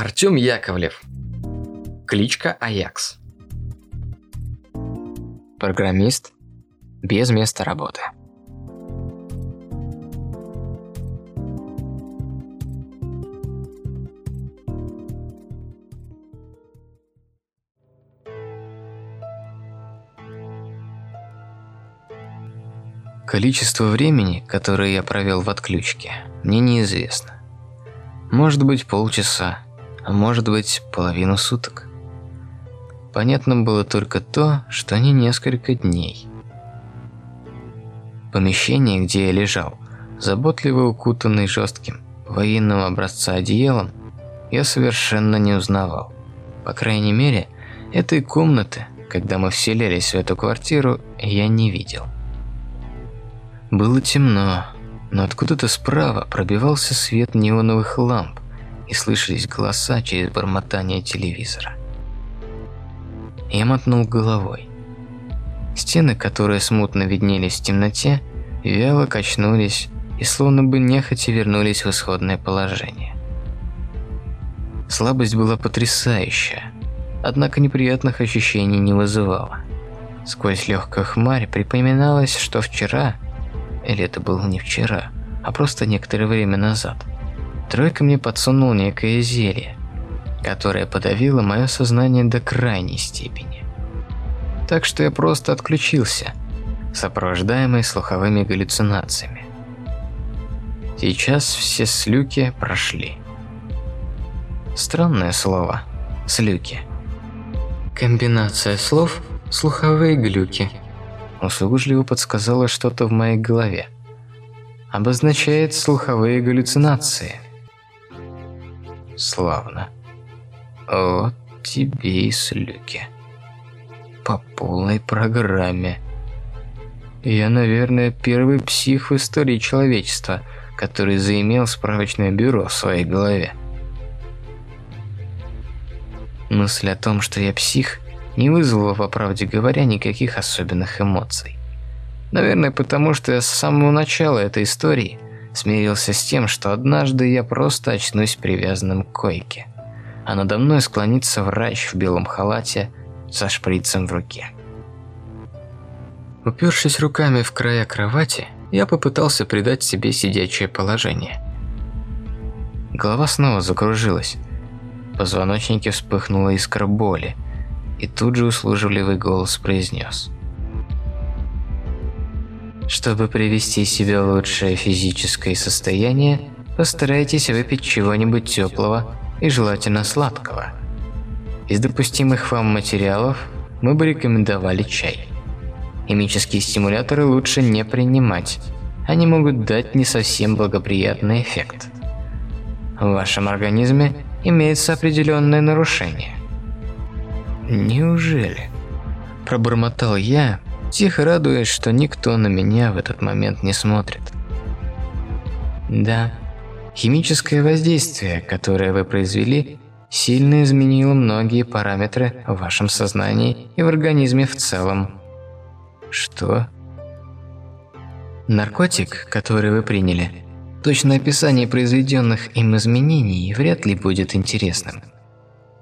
Артем Яковлев. Кличка Аякс. Программист без места работы. Количество времени, которое я провел в отключке, мне неизвестно. Может быть полчаса, а может быть половину суток. Понятно было только то, что не несколько дней. Помещение, где я лежал, заботливо укутанный жестким, военного образца одеялом, я совершенно не узнавал. По крайней мере, этой комнаты, когда мы вселились в эту квартиру, я не видел. Было темно, но откуда-то справа пробивался свет неоновых ламп и слышались голоса через бормотание телевизора. Я мотнул головой. Стены, которые смутно виднелись в темноте, вяло качнулись и словно бы нехотя вернулись в исходное положение. Слабость была потрясающая, однако неприятных ощущений не вызывала. Сквозь легкую хмарь припоминалось, что вчера – или это было не вчера, а просто некоторое время назад. Тройка мне подсунул некое зелье, которое подавило мое сознание до крайней степени. Так что я просто отключился, сопровождаемый слуховыми галлюцинациями. Сейчас все слюки прошли. Странное слово – слюки. Комбинация слов – слуховые глюки – услужливо подсказала что-то в моей голове. Обозначает слуховые галлюцинации. Славно. Вот тебе и слюки. По полной программе. Я, наверное, первый псих в истории человечества, который заимел справочное бюро в своей голове. Мысль о том, что я псих – не вызвало, по правде говоря, никаких особенных эмоций. Наверное, потому что я с самого начала этой истории смирился с тем, что однажды я просто очнусь привязанным к койке, а надо мной склонится врач в белом халате со шприцем в руке. Упершись руками в края кровати, я попытался придать себе сидячее положение. Голова снова закружилась. В позвоночнике вспыхнула искра боли – и тут же услужливый голос произнес. Чтобы привести себя в лучшее физическое состояние, постарайтесь выпить чего-нибудь теплого и желательно сладкого. Из допустимых вам материалов мы бы рекомендовали чай. Химические стимуляторы лучше не принимать, они могут дать не совсем благоприятный эффект. В вашем организме имеется определенное нарушение. Неужели? Пробормотал я, тихо радуясь, что никто на меня в этот момент не смотрит. Да, химическое воздействие, которое вы произвели, сильно изменило многие параметры в вашем сознании и в организме в целом. Что? Наркотик, который вы приняли, точное описание произведенных им изменений вряд ли будет интересным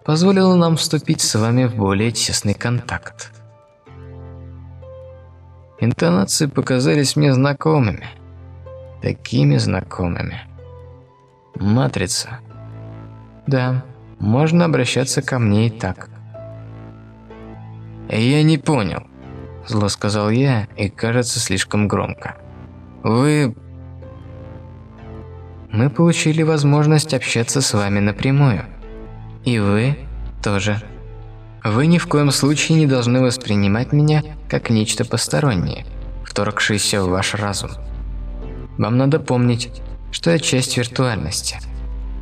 позволило нам вступить с вами в более тесный контакт. Интонации показались мне знакомыми. Такими знакомыми. Матрица. Да, можно обращаться ко мне и так. «Я не понял», – зло сказал я, и кажется слишком громко. «Вы...» «Мы получили возможность общаться с вами напрямую. И вы тоже. Вы ни в коем случае не должны воспринимать меня как нечто постороннее, вторгшееся в ваш разум. Вам надо помнить, что я часть виртуальности,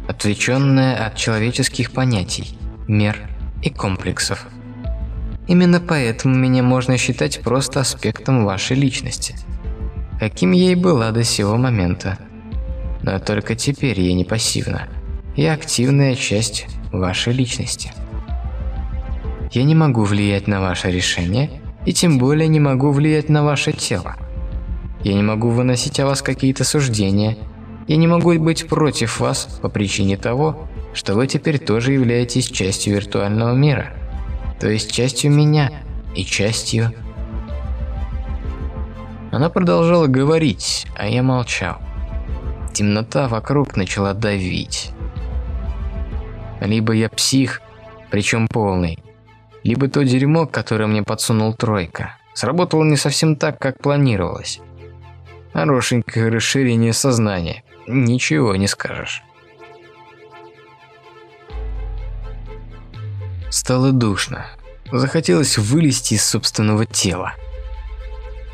отвлеченная от человеческих понятий, мер и комплексов. Именно поэтому меня можно считать просто аспектом вашей личности, каким и была до сего момента. Но только теперь я не пассивна, я активная часть вашей личности. Я не могу влиять на ваше решение, и тем более не могу влиять на ваше тело. Я не могу выносить о вас какие-то суждения, я не могу быть против вас по причине того, что вы теперь тоже являетесь частью виртуального мира, то есть частью меня и частью она продолжала говорить, а я молчал. Темнота вокруг начала давить. Либо я псих, причем полный, либо то дерьмо, которое мне подсунул тройка, сработало не совсем так, как планировалось. Хорошенькое расширение сознания, ничего не скажешь. Стало душно. Захотелось вылезти из собственного тела.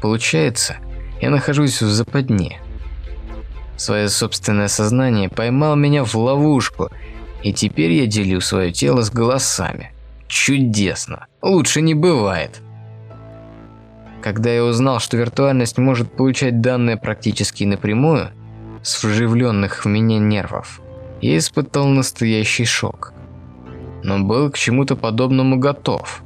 Получается, я нахожусь в западне. Свое собственное сознание поймал меня в ловушку, и теперь я делю свое тело с голосами. Чудесно. Лучше не бывает. Когда я узнал, что виртуальность может получать данные практически напрямую, с вживленных в меня нервов, я испытал настоящий шок. Но был к чему-то подобному готов.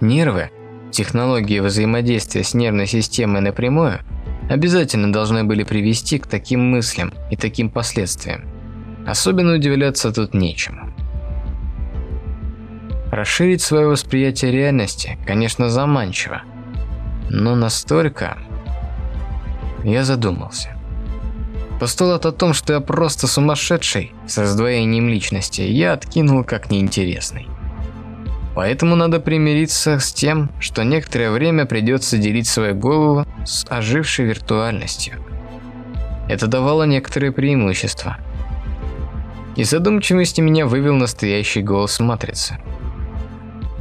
Нервы Технологии взаимодействия с нервной системой напрямую обязательно должны были привести к таким мыслям и таким последствиям. Особенно удивляться тут нечему. Расширить свое восприятие реальности, конечно, заманчиво, но настолько... Я задумался. Постулат о том, что я просто сумасшедший с раздвоением личности, я откинул как неинтересный. Поэтому надо примириться с тем, что некоторое время придется делить свою голову с ожившей виртуальностью. Это давало некоторые преимущества. Из задумчивости меня вывел настоящий голос матрицы.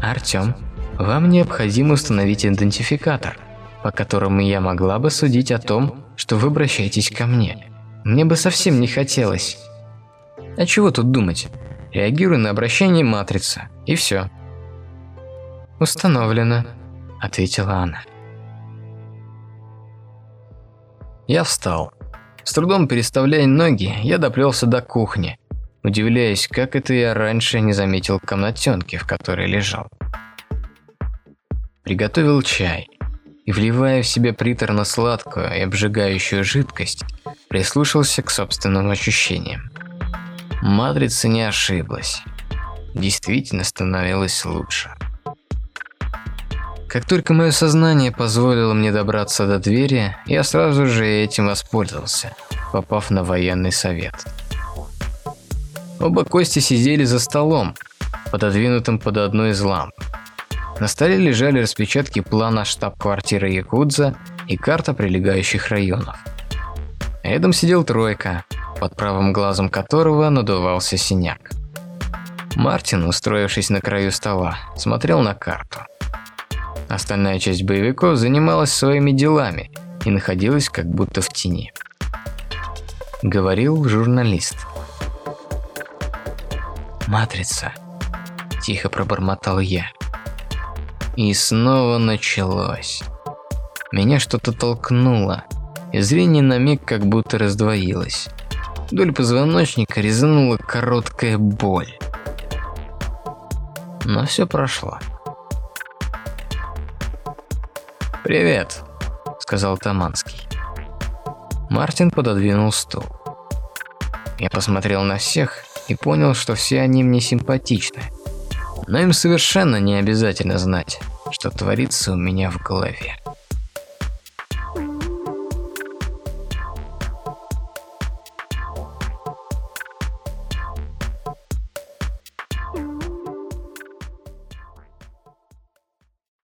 «Артём, вам необходимо установить идентификатор, по которому я могла бы судить о том, что вы обращаетесь ко мне. Мне бы совсем не хотелось». А чего тут думать? Реагирую на обращение матрицы, и все. «Установлено», – ответила она. Я встал. С трудом переставляя ноги, я доплелся до кухни, удивляясь, как это я раньше не заметил комнатенки, в которой лежал. Приготовил чай и, вливая в себя приторно-сладкую и обжигающую жидкость, прислушался к собственным ощущениям. Матрица не ошиблась. Действительно становилось лучше. Как только мое сознание позволило мне добраться до двери, я сразу же этим воспользовался, попав на военный совет. Оба Кости сидели за столом, пододвинутым под одну из ламп. На столе лежали распечатки плана штаб-квартиры Якудза и карта прилегающих районов. Рядом сидел тройка, под правым глазом которого надувался синяк. Мартин, устроившись на краю стола, смотрел на карту. Остальная часть боевиков занималась своими делами и находилась как будто в тени. Говорил журналист. «Матрица», – тихо пробормотал я. И снова началось. Меня что-то толкнуло, и зрение на миг как будто раздвоилось. Вдоль позвоночника резанула короткая боль. Но все прошло. «Привет», – сказал Таманский. Мартин пододвинул стул. Я посмотрел на всех и понял, что все они мне симпатичны. Но им совершенно не обязательно знать, что творится у меня в голове.